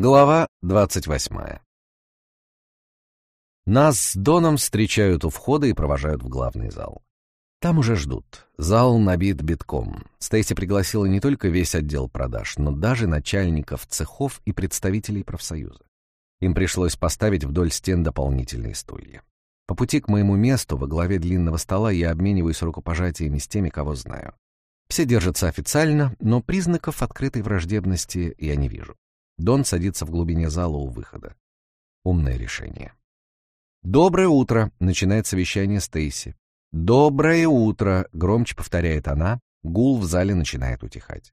Глава 28. Нас с Доном встречают у входа и провожают в главный зал. Там уже ждут. Зал набит битком. Стейси пригласила не только весь отдел продаж, но даже начальников цехов и представителей профсоюза. Им пришлось поставить вдоль стен дополнительные стулья. По пути к моему месту во главе длинного стола я обмениваюсь рукопожатиями с теми, кого знаю. Все держатся официально, но признаков открытой враждебности я не вижу. Дон садится в глубине зала у выхода. Умное решение. «Доброе утро!» — начинает совещание Стейси. «Доброе утро!» — громче повторяет она. Гул в зале начинает утихать.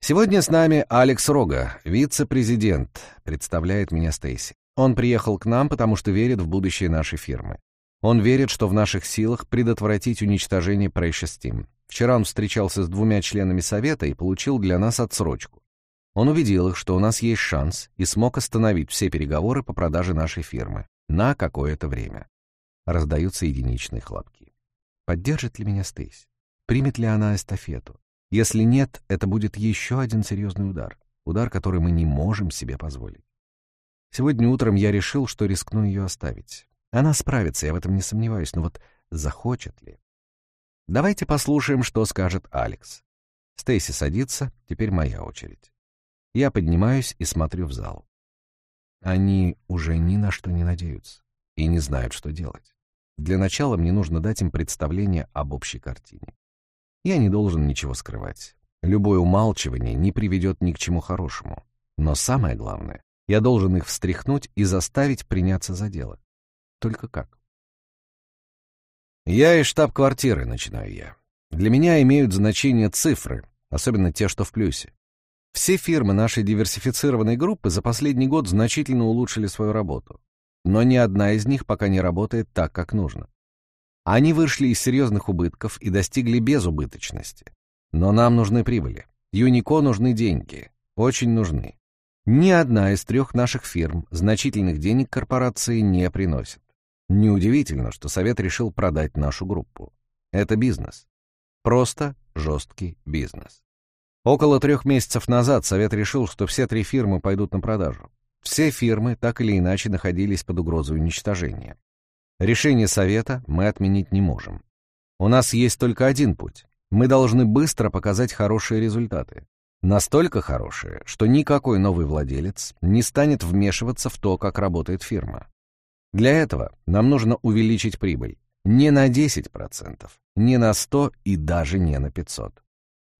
«Сегодня с нами Алекс Рога, вице-президент», — представляет меня Стейси. Он приехал к нам, потому что верит в будущее нашей фирмы. Он верит, что в наших силах предотвратить уничтожение Precious. Вчера он встречался с двумя членами совета и получил для нас отсрочку. Он убедил их, что у нас есть шанс, и смог остановить все переговоры по продаже нашей фирмы на какое-то время. Раздаются единичные хлопки. Поддержит ли меня Стейси? Примет ли она эстафету? Если нет, это будет еще один серьезный удар. Удар, который мы не можем себе позволить. Сегодня утром я решил, что рискну ее оставить. Она справится, я в этом не сомневаюсь, но вот захочет ли? Давайте послушаем, что скажет Алекс. Стейси садится, теперь моя очередь. Я поднимаюсь и смотрю в зал. Они уже ни на что не надеются и не знают, что делать. Для начала мне нужно дать им представление об общей картине. Я не должен ничего скрывать. Любое умалчивание не приведет ни к чему хорошему. Но самое главное, я должен их встряхнуть и заставить приняться за дело. Только как? Я из штаб-квартиры, начинаю я. Для меня имеют значение цифры, особенно те, что в плюсе. Все фирмы нашей диверсифицированной группы за последний год значительно улучшили свою работу. Но ни одна из них пока не работает так, как нужно. Они вышли из серьезных убытков и достигли безубыточности. Но нам нужны прибыли. Юнико нужны деньги. Очень нужны. Ни одна из трех наших фирм значительных денег корпорации не приносит. Неудивительно, что Совет решил продать нашу группу. Это бизнес. Просто жесткий бизнес. Около трех месяцев назад Совет решил, что все три фирмы пойдут на продажу. Все фирмы так или иначе находились под угрозой уничтожения. Решение Совета мы отменить не можем. У нас есть только один путь. Мы должны быстро показать хорошие результаты. Настолько хорошие, что никакой новый владелец не станет вмешиваться в то, как работает фирма. Для этого нам нужно увеличить прибыль. Не на 10%, не на 100 и даже не на 500.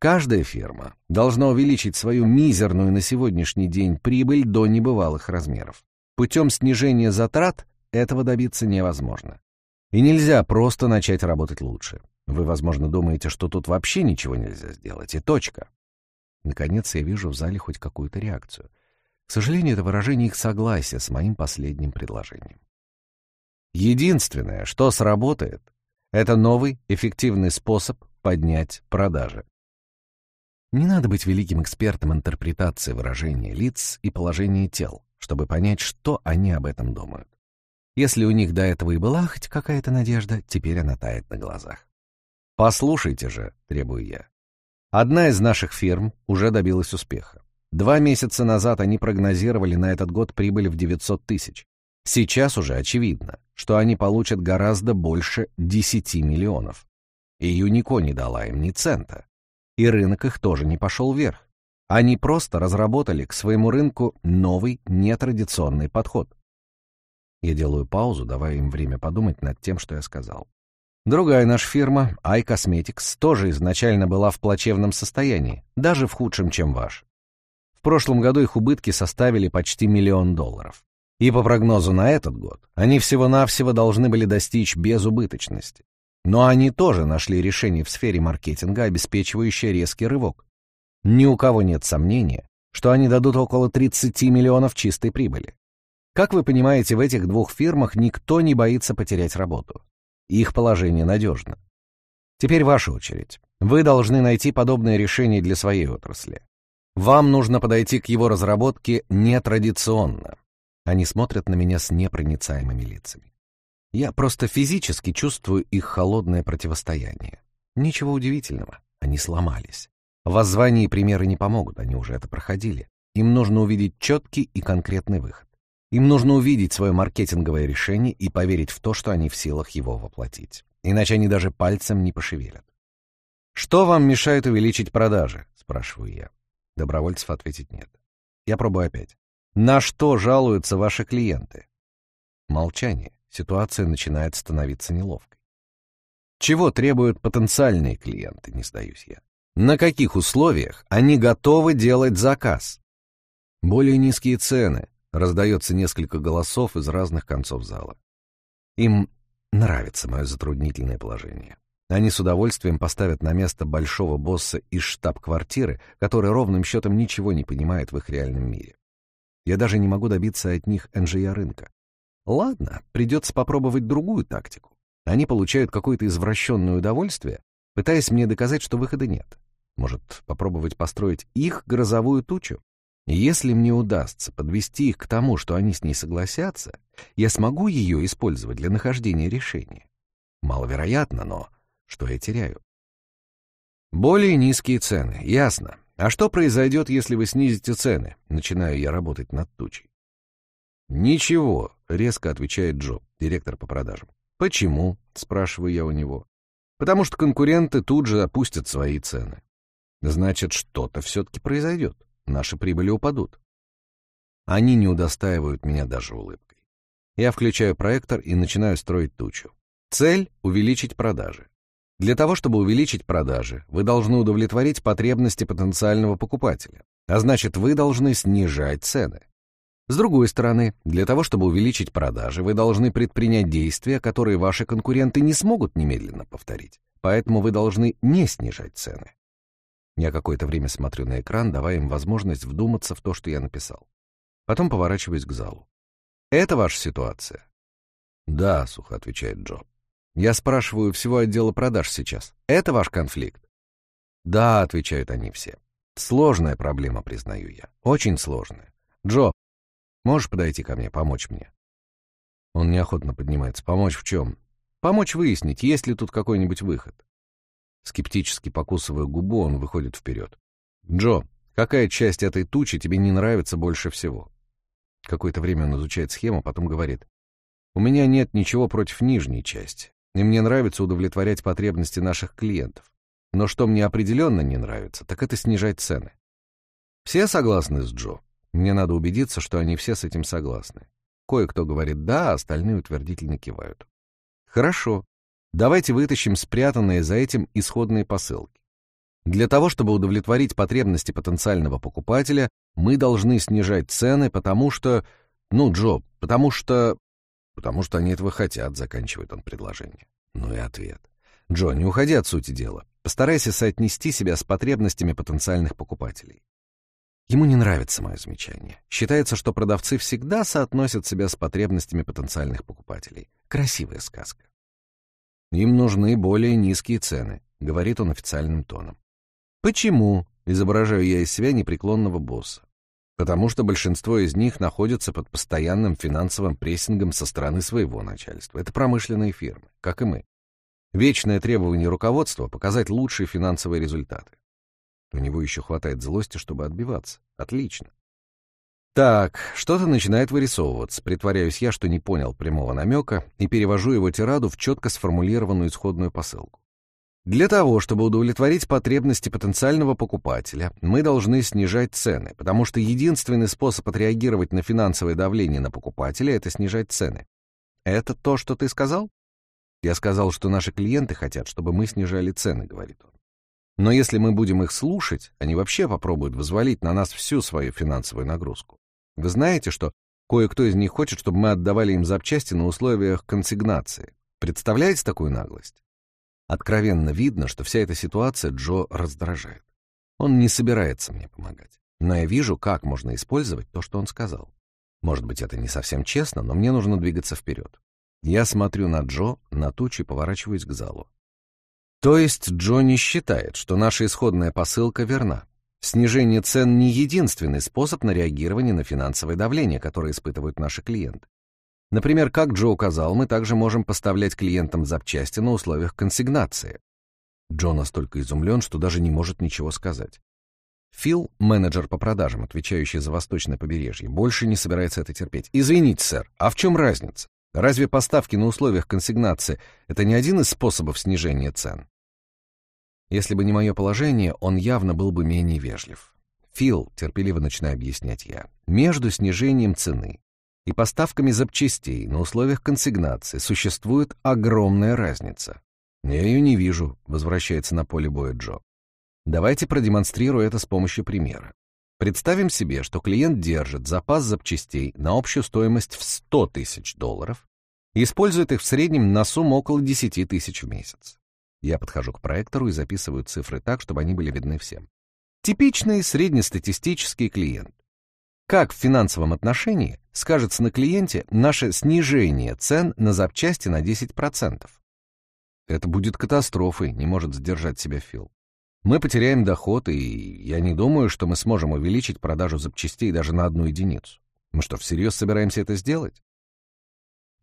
Каждая фирма должна увеличить свою мизерную на сегодняшний день прибыль до небывалых размеров. Путем снижения затрат этого добиться невозможно. И нельзя просто начать работать лучше. Вы, возможно, думаете, что тут вообще ничего нельзя сделать, и точка. Наконец я вижу в зале хоть какую-то реакцию. К сожалению, это выражение их согласия с моим последним предложением. Единственное, что сработает, это новый эффективный способ поднять продажи. Не надо быть великим экспертом интерпретации выражения лиц и положения тел, чтобы понять, что они об этом думают. Если у них до этого и была хоть какая-то надежда, теперь она тает на глазах. «Послушайте же», — требую я. Одна из наших фирм уже добилась успеха. Два месяца назад они прогнозировали на этот год прибыль в 900 тысяч. Сейчас уже очевидно, что они получат гораздо больше 10 миллионов. И Юнико не дала им ни цента и рынок их тоже не пошел вверх. Они просто разработали к своему рынку новый нетрадиционный подход. Я делаю паузу, давая им время подумать над тем, что я сказал. Другая наша фирма, iCosmetics, тоже изначально была в плачевном состоянии, даже в худшем, чем ваш. В прошлом году их убытки составили почти миллион долларов. И по прогнозу на этот год они всего-навсего должны были достичь безубыточности. Но они тоже нашли решение в сфере маркетинга, обеспечивающее резкий рывок. Ни у кого нет сомнения, что они дадут около 30 миллионов чистой прибыли. Как вы понимаете, в этих двух фирмах никто не боится потерять работу. Их положение надежно. Теперь ваша очередь. Вы должны найти подобное решение для своей отрасли. Вам нужно подойти к его разработке нетрадиционно. Они смотрят на меня с непроницаемыми лицами. Я просто физически чувствую их холодное противостояние. Ничего удивительного, они сломались. Воззвания и примеры не помогут, они уже это проходили. Им нужно увидеть четкий и конкретный выход. Им нужно увидеть свое маркетинговое решение и поверить в то, что они в силах его воплотить. Иначе они даже пальцем не пошевелят. «Что вам мешает увеличить продажи?» — спрашиваю я. Добровольцев ответить нет. Я пробую опять. «На что жалуются ваши клиенты?» Молчание. Ситуация начинает становиться неловкой. Чего требуют потенциальные клиенты, не сдаюсь я. На каких условиях они готовы делать заказ? Более низкие цены. Раздается несколько голосов из разных концов зала. Им нравится мое затруднительное положение. Они с удовольствием поставят на место большого босса из штаб-квартиры, который ровным счетом ничего не понимает в их реальном мире. Я даже не могу добиться от них НЖЯ рынка. Ладно, придется попробовать другую тактику. Они получают какое-то извращенное удовольствие, пытаясь мне доказать, что выхода нет. Может, попробовать построить их грозовую тучу? Если мне удастся подвести их к тому, что они с ней согласятся, я смогу ее использовать для нахождения решения. Маловероятно, но что я теряю? Более низкие цены, ясно. А что произойдет, если вы снизите цены? Начинаю я работать над тучей. Ничего, резко отвечает Джо, директор по продажам. Почему? Спрашиваю я у него. Потому что конкуренты тут же опустят свои цены. Значит, что-то все-таки произойдет. Наши прибыли упадут. Они не удостаивают меня даже улыбкой. Я включаю проектор и начинаю строить тучу. Цель — увеличить продажи. Для того, чтобы увеличить продажи, вы должны удовлетворить потребности потенциального покупателя, а значит, вы должны снижать цены. С другой стороны, для того, чтобы увеличить продажи, вы должны предпринять действия, которые ваши конкуренты не смогут немедленно повторить, поэтому вы должны не снижать цены. Я какое-то время смотрю на экран, давая им возможность вдуматься в то, что я написал. Потом поворачиваюсь к залу. «Это ваша ситуация?» «Да», — сухо отвечает Джо. Я спрашиваю всего отдела продаж сейчас. Это ваш конфликт? Да, отвечают они все. Сложная проблема, признаю я. Очень сложная. Джо, можешь подойти ко мне, помочь мне? Он неохотно поднимается. Помочь в чем? Помочь выяснить, есть ли тут какой-нибудь выход. Скептически покусывая губу, он выходит вперед. Джо, какая часть этой тучи тебе не нравится больше всего? Какое-то время он изучает схему, потом говорит. У меня нет ничего против нижней части и мне нравится удовлетворять потребности наших клиентов. Но что мне определенно не нравится, так это снижать цены. Все согласны с Джо? Мне надо убедиться, что они все с этим согласны. Кое-кто говорит «да», а остальные утвердительно кивают. Хорошо. Давайте вытащим спрятанные за этим исходные посылки. Для того, чтобы удовлетворить потребности потенциального покупателя, мы должны снижать цены, потому что... Ну, Джо, потому что... Потому что они этого хотят, заканчивает он предложение. Ну и ответ. Джо, не уходи от сути дела. Постарайся соотнести себя с потребностями потенциальных покупателей. Ему не нравится мое замечание. Считается, что продавцы всегда соотносят себя с потребностями потенциальных покупателей. Красивая сказка. Им нужны более низкие цены, говорит он официальным тоном. Почему? Изображаю я из себя непреклонного босса потому что большинство из них находятся под постоянным финансовым прессингом со стороны своего начальства. Это промышленные фирмы, как и мы. Вечное требование руководства — показать лучшие финансовые результаты. У него еще хватает злости, чтобы отбиваться. Отлично. Так, что-то начинает вырисовываться. Притворяюсь я, что не понял прямого намека, и перевожу его тираду в четко сформулированную исходную посылку. Для того, чтобы удовлетворить потребности потенциального покупателя, мы должны снижать цены, потому что единственный способ отреагировать на финансовое давление на покупателя — это снижать цены. Это то, что ты сказал? Я сказал, что наши клиенты хотят, чтобы мы снижали цены, говорит он. Но если мы будем их слушать, они вообще попробуют взвалить на нас всю свою финансовую нагрузку. Вы знаете, что кое-кто из них хочет, чтобы мы отдавали им запчасти на условиях консигнации. Представляете такую наглость? Откровенно видно, что вся эта ситуация Джо раздражает. Он не собирается мне помогать. Но я вижу, как можно использовать то, что он сказал. Может быть, это не совсем честно, но мне нужно двигаться вперед. Я смотрю на Джо, на тучи поворачиваюсь к залу. То есть Джо не считает, что наша исходная посылка верна. Снижение цен не единственный способ на реагирование на финансовое давление, которое испытывают наши клиенты. Например, как Джо указал, мы также можем поставлять клиентам запчасти на условиях консигнации. Джо настолько изумлен, что даже не может ничего сказать. Фил, менеджер по продажам, отвечающий за восточное побережье, больше не собирается это терпеть. «Извините, сэр, а в чем разница? Разве поставки на условиях консигнации — это не один из способов снижения цен?» Если бы не мое положение, он явно был бы менее вежлив. «Фил», — терпеливо начинаю объяснять я, — «между снижением цены и поставками запчастей на условиях консигнации существует огромная разница. «Я ее не вижу», — возвращается на поле боя Джо. Давайте продемонстрирую это с помощью примера. Представим себе, что клиент держит запас запчастей на общую стоимость в 100 тысяч долларов и использует их в среднем на сумму около 10 тысяч в месяц. Я подхожу к проектору и записываю цифры так, чтобы они были видны всем. Типичный среднестатистический клиент. Как в финансовом отношении скажется на клиенте наше снижение цен на запчасти на 10%? Это будет катастрофой, не может сдержать себя Фил. Мы потеряем доход, и я не думаю, что мы сможем увеличить продажу запчастей даже на одну единицу. Мы что, всерьез собираемся это сделать?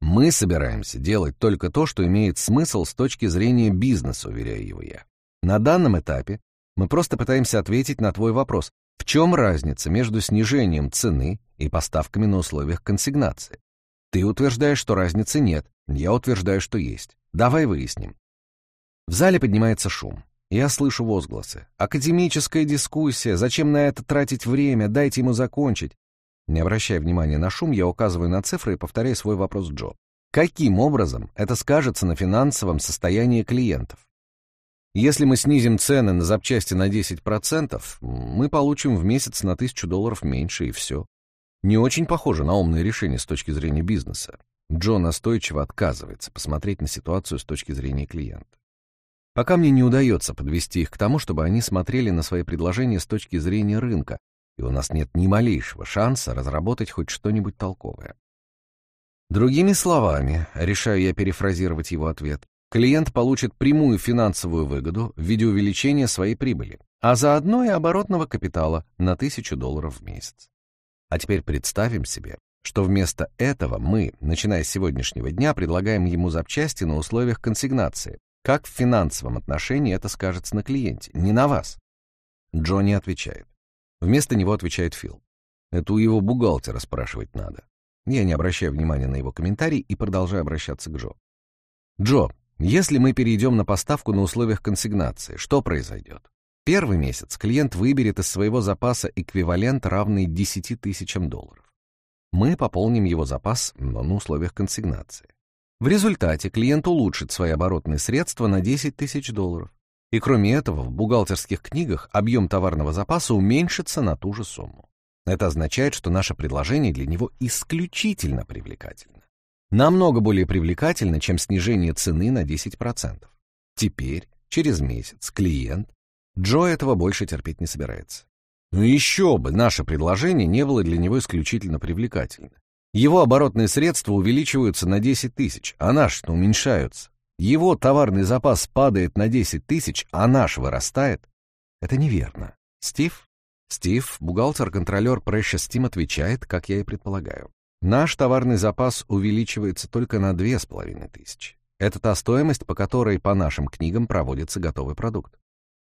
Мы собираемся делать только то, что имеет смысл с точки зрения бизнеса, уверяю его я. На данном этапе мы просто пытаемся ответить на твой вопрос. В чем разница между снижением цены и поставками на условиях консигнации? Ты утверждаешь, что разницы нет, я утверждаю, что есть. Давай выясним. В зале поднимается шум. Я слышу возгласы. Академическая дискуссия. Зачем на это тратить время? Дайте ему закончить. Не обращая внимания на шум, я указываю на цифры и повторяю свой вопрос Джо. Каким образом это скажется на финансовом состоянии клиентов? Если мы снизим цены на запчасти на 10%, мы получим в месяц на 1000 долларов меньше, и все. Не очень похоже на умное решение с точки зрения бизнеса. Джо настойчиво отказывается посмотреть на ситуацию с точки зрения клиента. Пока мне не удается подвести их к тому, чтобы они смотрели на свои предложения с точки зрения рынка, и у нас нет ни малейшего шанса разработать хоть что-нибудь толковое. Другими словами, решаю я перефразировать его ответ, клиент получит прямую финансовую выгоду в виде увеличения своей прибыли, а заодно и оборотного капитала на тысячу долларов в месяц. А теперь представим себе, что вместо этого мы, начиная с сегодняшнего дня, предлагаем ему запчасти на условиях консигнации, как в финансовом отношении это скажется на клиенте, не на вас? Джонни отвечает. Вместо него отвечает Фил. Это у его бухгалтера спрашивать надо. Я не обращаю внимания на его комментарий и продолжаю обращаться к Джо. Джо, если мы перейдем на поставку на условиях консигнации, что произойдет? Первый месяц клиент выберет из своего запаса эквивалент, равный 10 тысячам долларов. Мы пополним его запас, но на условиях консигнации. В результате клиент улучшит свои оборотные средства на 10 тысяч долларов. И кроме этого, в бухгалтерских книгах объем товарного запаса уменьшится на ту же сумму. Это означает, что наше предложение для него исключительно привлекательно. Намного более привлекательно, чем снижение цены на 10%. Теперь, через месяц, клиент Джо этого больше терпеть не собирается. Ну еще бы, наше предложение не было для него исключительно привлекательно. Его оборотные средства увеличиваются на 10 тысяч, а наши уменьшаются. Его товарный запас падает на 10 тысяч, а наш вырастает. Это неверно. Стив? Стив, бухгалтер-контролер Precious Steam отвечает, как я и предполагаю. Наш товарный запас увеличивается только на 2,5 тысячи. Это та стоимость, по которой по нашим книгам проводится готовый продукт.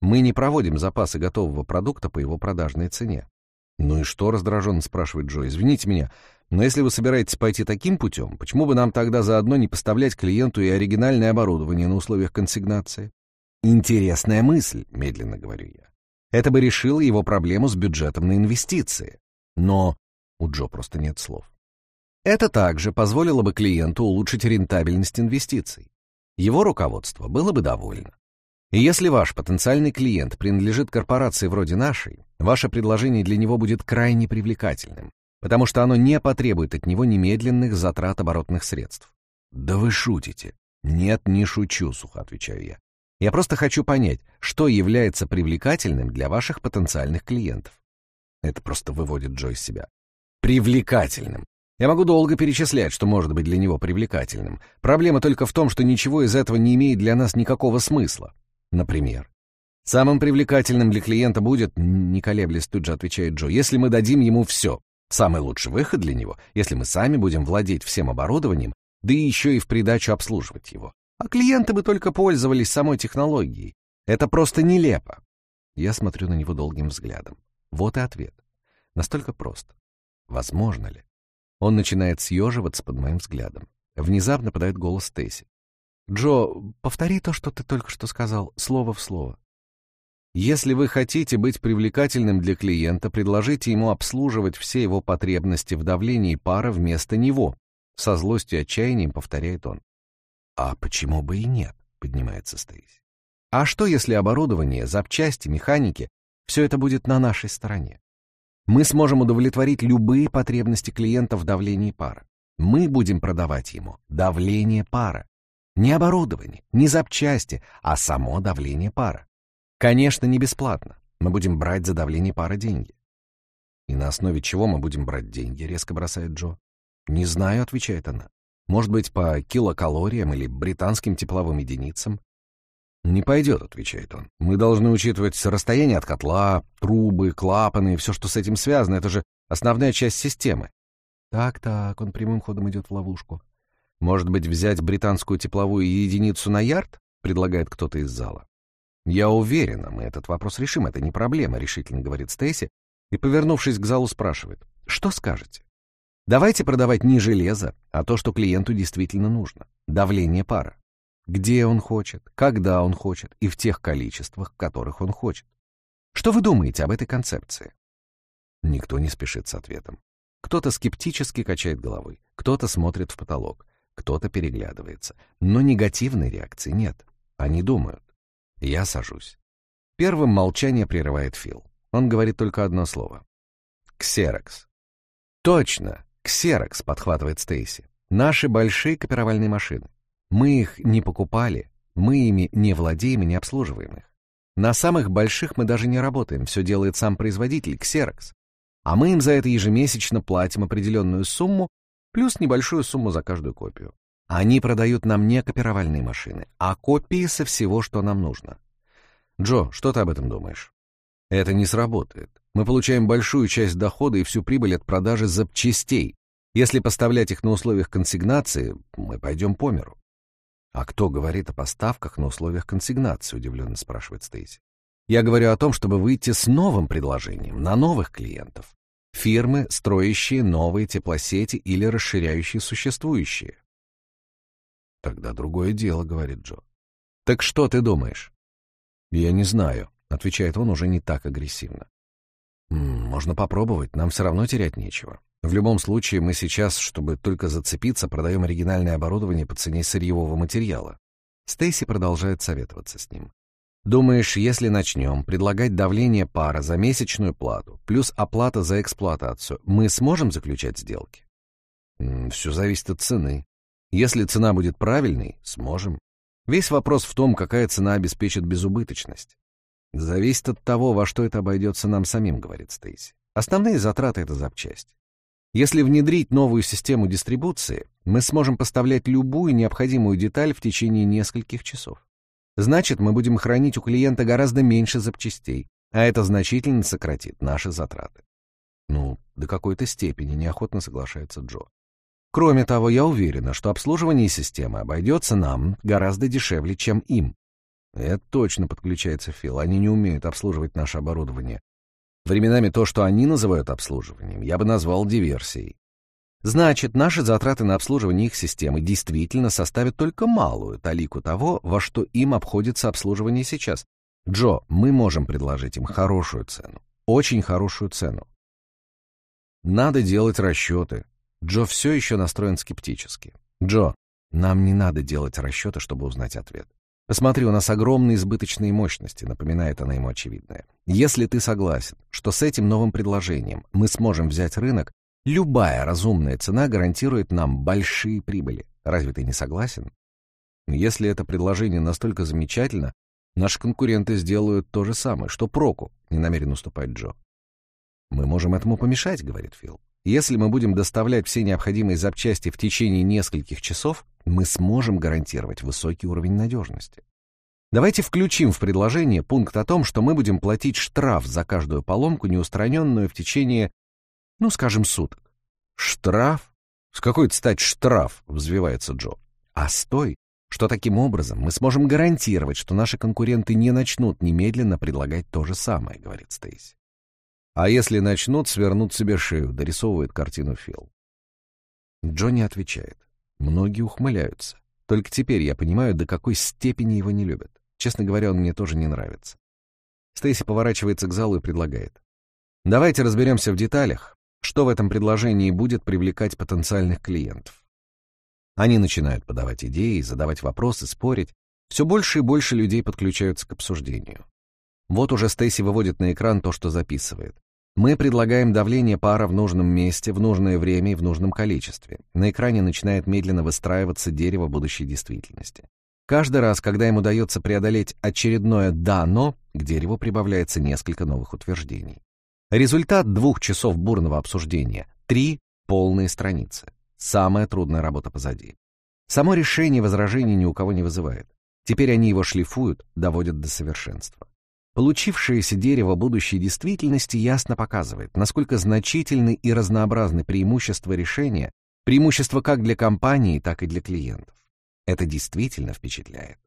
Мы не проводим запасы готового продукта по его продажной цене. «Ну и что?» — раздраженно спрашивает Джо. «Извините меня, но если вы собираетесь пойти таким путем, почему бы нам тогда заодно не поставлять клиенту и оригинальное оборудование на условиях консигнации? Интересная мысль, медленно говорю я. Это бы решило его проблему с бюджетом на инвестиции. Но у Джо просто нет слов. Это также позволило бы клиенту улучшить рентабельность инвестиций. Его руководство было бы довольно. И если ваш потенциальный клиент принадлежит корпорации вроде нашей, ваше предложение для него будет крайне привлекательным, потому что оно не потребует от него немедленных затрат оборотных средств. Да вы шутите. Нет, не шучу, сухо отвечаю я. Я просто хочу понять, что является привлекательным для ваших потенциальных клиентов. Это просто выводит Джо из себя. Привлекательным. Я могу долго перечислять, что может быть для него привлекательным. Проблема только в том, что ничего из этого не имеет для нас никакого смысла. Например, самым привлекательным для клиента будет, не колеблясь тут же отвечает Джо, если мы дадим ему все, Самый лучший выход для него, если мы сами будем владеть всем оборудованием, да еще и в придачу обслуживать его. А клиенты бы только пользовались самой технологией. Это просто нелепо. Я смотрю на него долгим взглядом. Вот и ответ. Настолько прост. Возможно ли? Он начинает съеживаться под моим взглядом. Внезапно подает голос Стейси. «Джо, повтори то, что ты только что сказал, слово в слово». Если вы хотите быть привлекательным для клиента, предложите ему обслуживать все его потребности в давлении пара вместо него. Со злостью и отчаянием повторяет он. А почему бы и нет, поднимается Стейси. А что, если оборудование, запчасти, механики — все это будет на нашей стороне? Мы сможем удовлетворить любые потребности клиента в давлении пара. Мы будем продавать ему давление пара. Не оборудование, не запчасти, а само давление пара. Конечно, не бесплатно. Мы будем брать за давление пара деньги. И на основе чего мы будем брать деньги, резко бросает Джо. Не знаю, отвечает она. Может быть, по килокалориям или британским тепловым единицам. «Не пойдет», — отвечает он. «Мы должны учитывать расстояние от котла, трубы, клапаны и все, что с этим связано. Это же основная часть системы». Так-так, он прямым ходом идет в ловушку. «Может быть, взять британскую тепловую единицу на ярд?» — предлагает кто-то из зала. «Я уверена, мы этот вопрос решим, это не проблема», — решительно говорит Стейси, и, повернувшись к залу, спрашивает. «Что скажете?» «Давайте продавать не железо, а то, что клиенту действительно нужно. Давление пара. Где он хочет, когда он хочет и в тех количествах, которых он хочет. Что вы думаете об этой концепции?» Никто не спешит с ответом. Кто-то скептически качает головой, кто-то смотрит в потолок, кто-то переглядывается. Но негативной реакции нет. Они думают. Я сажусь. Первым молчание прерывает Фил. Он говорит только одно слово. «Ксерокс». «Точно! Ксерокс!» — подхватывает Стейси. «Наши большие копировальные машины. Мы их не покупали, мы ими не владеем и не обслуживаем их. На самых больших мы даже не работаем, все делает сам производитель, Xerox. А мы им за это ежемесячно платим определенную сумму, плюс небольшую сумму за каждую копию. Они продают нам не копировальные машины, а копии со всего, что нам нужно. Джо, что ты об этом думаешь? Это не сработает. Мы получаем большую часть дохода и всю прибыль от продажи запчастей. Если поставлять их на условиях консигнации, мы пойдем по миру. А кто говорит о поставках на условиях консигнации, удивленно спрашивает Стейси. Я говорю о том, чтобы выйти с новым предложением на новых клиентов. Фирмы, строящие новые теплосети или расширяющие существующие. Тогда другое дело, говорит Джо. Так что ты думаешь? Я не знаю, отвечает он уже не так агрессивно. Можно попробовать, нам все равно терять нечего. В любом случае, мы сейчас, чтобы только зацепиться, продаем оригинальное оборудование по цене сырьевого материала. Стейси продолжает советоваться с ним. Думаешь, если начнем предлагать давление пара за месячную плату, плюс оплата за эксплуатацию, мы сможем заключать сделки? Все зависит от цены. Если цена будет правильной, сможем. Весь вопрос в том, какая цена обеспечит безубыточность. Зависит от того, во что это обойдется нам самим, говорит Стейси. Основные затраты — это запчасти. Если внедрить новую систему дистрибуции, мы сможем поставлять любую необходимую деталь в течение нескольких часов. Значит, мы будем хранить у клиента гораздо меньше запчастей, а это значительно сократит наши затраты. Ну, до какой-то степени неохотно соглашается Джо. Кроме того, я уверена, что обслуживание системы обойдется нам гораздо дешевле, чем им. Это точно подключается Фил. Они не умеют обслуживать наше оборудование. Временами то, что они называют обслуживанием, я бы назвал диверсией. Значит, наши затраты на обслуживание их системы действительно составят только малую талику того, во что им обходится обслуживание сейчас. Джо, мы можем предложить им хорошую цену. Очень хорошую цену. Надо делать расчеты, Джо все еще настроен скептически. «Джо, нам не надо делать расчеты, чтобы узнать ответ. Посмотри, у нас огромные избыточные мощности», — напоминает она ему очевидное. «Если ты согласен, что с этим новым предложением мы сможем взять рынок, любая разумная цена гарантирует нам большие прибыли. Разве ты не согласен? Если это предложение настолько замечательно, наши конкуренты сделают то же самое, что проку, не намерен уступать Джо. «Мы можем этому помешать», — говорит Фил. Если мы будем доставлять все необходимые запчасти в течение нескольких часов, мы сможем гарантировать высокий уровень надежности. Давайте включим в предложение пункт о том, что мы будем платить штраф за каждую поломку, неустраненную в течение, ну, скажем, суток. Штраф? С какой стать штраф? Взвивается Джо. А стой, что таким образом мы сможем гарантировать, что наши конкуренты не начнут немедленно предлагать то же самое, говорит Стейси. А если начнут, свернут себе шею, дорисовывает картину Фил. Джонни отвечает. Многие ухмыляются. Только теперь я понимаю, до какой степени его не любят. Честно говоря, он мне тоже не нравится. Стейси поворачивается к залу и предлагает. Давайте разберемся в деталях, что в этом предложении будет привлекать потенциальных клиентов. Они начинают подавать идеи, задавать вопросы, спорить. Все больше и больше людей подключаются к обсуждению. Вот уже Стейси выводит на экран то, что записывает. Мы предлагаем давление пара в нужном месте, в нужное время и в нужном количестве. На экране начинает медленно выстраиваться дерево будущей действительности. Каждый раз, когда им удается преодолеть очередное «да, но», к дереву прибавляется несколько новых утверждений. Результат двух часов бурного обсуждения — три полные страницы. Самая трудная работа позади. Само решение возражений ни у кого не вызывает. Теперь они его шлифуют, доводят до совершенства. Получившееся дерево будущей действительности ясно показывает, насколько значительны и разнообразны преимущества решения, преимущества как для компании, так и для клиентов. Это действительно впечатляет.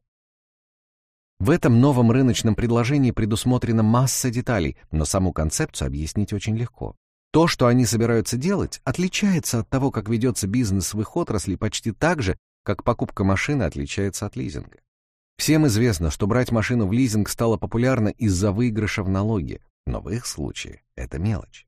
В этом новом рыночном предложении предусмотрена масса деталей, но саму концепцию объяснить очень легко. То, что они собираются делать, отличается от того, как ведется бизнес в их отрасли почти так же, как покупка машины отличается от лизинга. Всем известно, что брать машину в лизинг стало популярно из-за выигрыша в налоге, но в их случае это мелочь.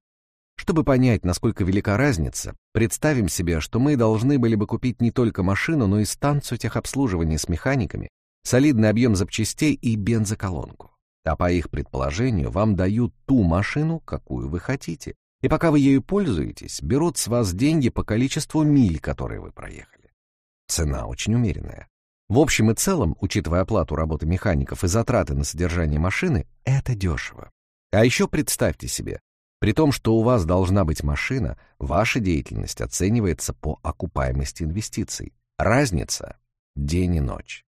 Чтобы понять, насколько велика разница, представим себе, что мы должны были бы купить не только машину, но и станцию техобслуживания с механиками, солидный объем запчастей и бензоколонку. А по их предположению, вам дают ту машину, какую вы хотите. И пока вы ею пользуетесь, берут с вас деньги по количеству миль, которые вы проехали. Цена очень умеренная. В общем и целом, учитывая оплату работы механиков и затраты на содержание машины, это дешево. А еще представьте себе, при том, что у вас должна быть машина, ваша деятельность оценивается по окупаемости инвестиций. Разница — день и ночь.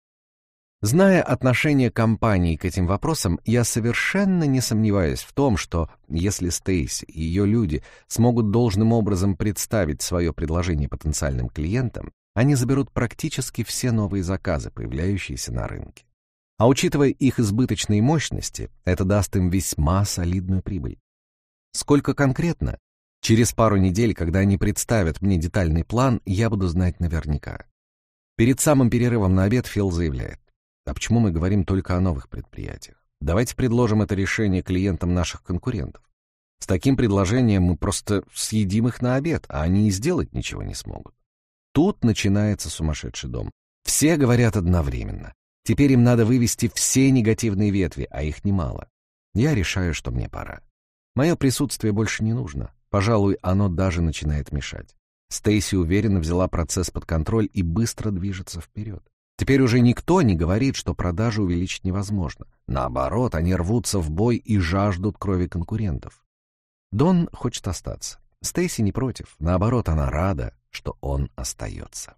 Зная отношение компании к этим вопросам, я совершенно не сомневаюсь в том, что если Стейси и ее люди смогут должным образом представить свое предложение потенциальным клиентам, они заберут практически все новые заказы, появляющиеся на рынке. А учитывая их избыточные мощности, это даст им весьма солидную прибыль. Сколько конкретно? Через пару недель, когда они представят мне детальный план, я буду знать наверняка. Перед самым перерывом на обед Фил заявляет, а почему мы говорим только о новых предприятиях? Давайте предложим это решение клиентам наших конкурентов. С таким предложением мы просто съедим их на обед, а они и сделать ничего не смогут. Тут начинается сумасшедший дом. Все говорят одновременно. Теперь им надо вывести все негативные ветви, а их немало. Я решаю, что мне пора. Мое присутствие больше не нужно. Пожалуй, оно даже начинает мешать. Стейси уверенно взяла процесс под контроль и быстро движется вперед. Теперь уже никто не говорит, что продажи увеличить невозможно. Наоборот, они рвутся в бой и жаждут крови конкурентов. Дон хочет остаться. Стейси не против. Наоборот, она рада, что он остается.